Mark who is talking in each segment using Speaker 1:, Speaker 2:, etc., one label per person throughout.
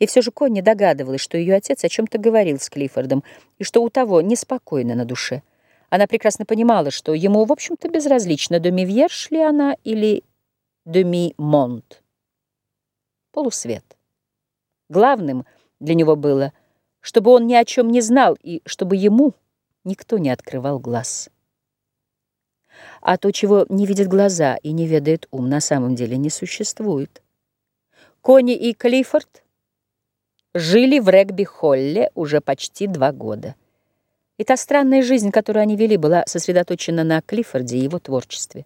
Speaker 1: И все же Конни догадывалась, что ее отец о чем-то говорил с Клиффордом, и что у того неспокойно на душе. Она прекрасно понимала, что ему, в общем-то, безразлично, Домивьерш ли она или Деми-Монт. Полусвет. Главным для него было, чтобы он ни о чем не знал и чтобы ему никто не открывал глаз. А то, чего не видят глаза и не ведает ум, на самом деле не существует. Кони и Клиффорд жили в регби-холле уже почти два года. И та странная жизнь, которую они вели, была сосредоточена на Клиффорде и его творчестве.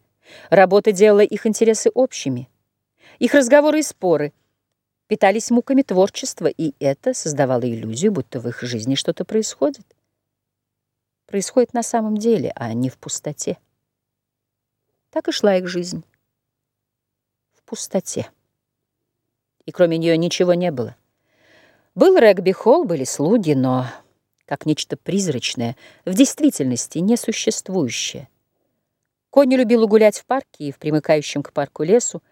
Speaker 1: Работа делала их интересы общими. Их разговоры и споры питались муками творчества, и это создавало иллюзию, будто в их жизни что-то происходит. Происходит на самом деле, а не в пустоте. Так и шла их жизнь. В пустоте. И кроме нее ничего не было. Был регби-холл, были слуги, но как нечто призрачное, в действительности несуществующее. Конни любила гулять в парке и в примыкающем к парку лесу.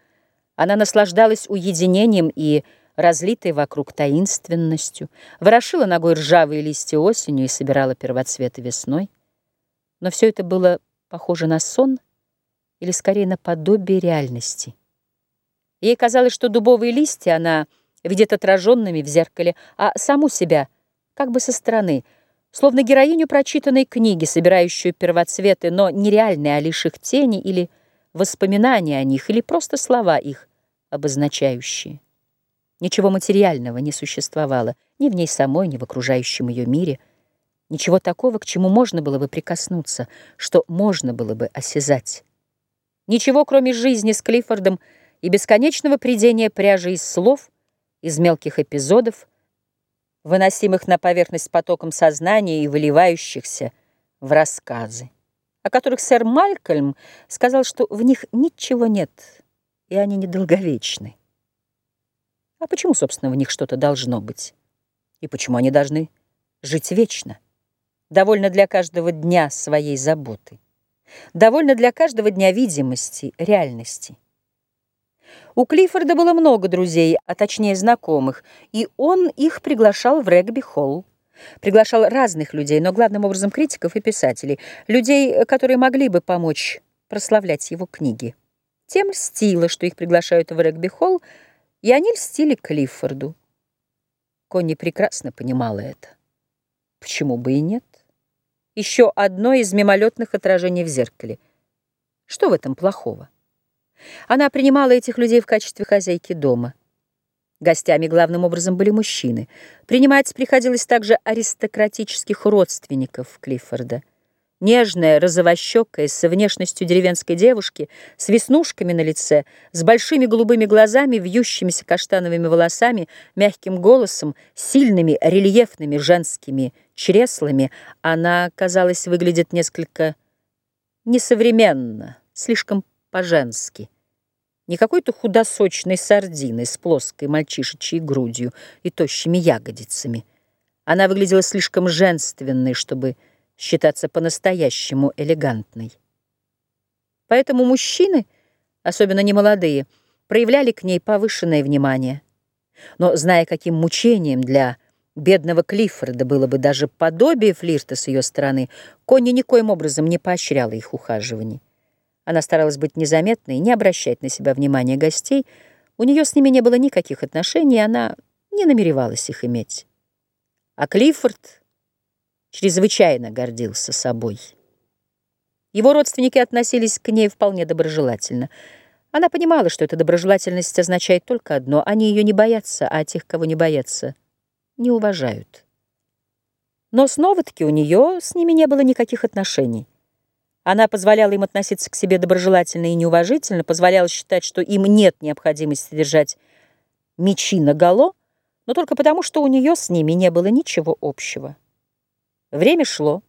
Speaker 1: Она наслаждалась уединением и разлитой вокруг таинственностью, ворошила ногой ржавые листья осенью и собирала первоцветы весной. Но все это было похоже на сон или скорее на подобие реальности. Ей казалось, что дубовые листья она видит отраженными в зеркале, а саму себя как бы со стороны, словно героиню прочитанной книги, собирающую первоцветы, но не реальные, а лишь их тени или воспоминания о них, или просто слова их обозначающие. Ничего материального не существовало ни в ней самой, ни в окружающем ее мире, ничего такого, к чему можно было бы прикоснуться, что можно было бы осязать. Ничего, кроме жизни с Клиффордом и бесконечного придения пряжи из слов, из мелких эпизодов, выносимых на поверхность потоком сознания и выливающихся в рассказы, о которых сэр Малькольм сказал, что в них ничего нет, и они недолговечны. А почему, собственно, в них что-то должно быть? И почему они должны жить вечно? Довольно для каждого дня своей заботы. Довольно для каждого дня видимости, реальности. У Клиффорда было много друзей, а точнее знакомых, и он их приглашал в регби-холл. Приглашал разных людей, но главным образом критиков и писателей, людей, которые могли бы помочь прославлять его книги. Тем льстило, что их приглашают в регби-холл, и они льстили Клиффорду. Конни прекрасно понимала это. Почему бы и нет? Еще одно из мимолетных отражений в зеркале. Что в этом плохого? Она принимала этих людей в качестве хозяйки дома. Гостями главным образом были мужчины. Принимать приходилось также аристократических родственников Клиффорда. Нежная, розовощекая, с внешностью деревенской девушки, с веснушками на лице, с большими голубыми глазами, вьющимися каштановыми волосами, мягким голосом, сильными рельефными женскими чреслами, она, казалось, выглядит несколько несовременно, слишком по-женски. Не какой-то худосочной сардиной с плоской мальчишечьей грудью и тощими ягодицами. Она выглядела слишком женственной, чтобы считаться по-настоящему элегантной. Поэтому мужчины, особенно немолодые, проявляли к ней повышенное внимание. Но, зная, каким мучением для бедного Клиффорда было бы даже подобие флирта с ее стороны, Конни никоим образом не поощряла их ухаживаний. Она старалась быть незаметной, не обращать на себя внимания гостей. У нее с ними не было никаких отношений, она не намеревалась их иметь. А Клиффорд чрезвычайно гордился собой. Его родственники относились к ней вполне доброжелательно. Она понимала, что эта доброжелательность означает только одно — они ее не боятся, а тех, кого не боятся, не уважают. Но снова-таки у нее с ними не было никаких отношений. Она позволяла им относиться к себе доброжелательно и неуважительно, позволяла считать, что им нет необходимости держать мечи наголо, но только потому, что у нее с ними не было ничего общего. Время шло.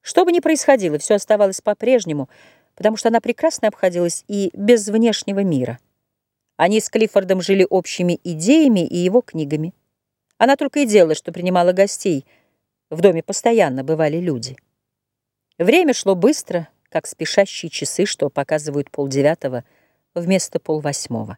Speaker 1: Что бы ни происходило, все оставалось по-прежнему, потому что она прекрасно обходилась и без внешнего мира. Они с Клиффордом жили общими идеями и его книгами. Она только и делала, что принимала гостей. В доме постоянно бывали люди. Время шло быстро, как спешащие часы, что показывают полдевятого вместо полвосьмого.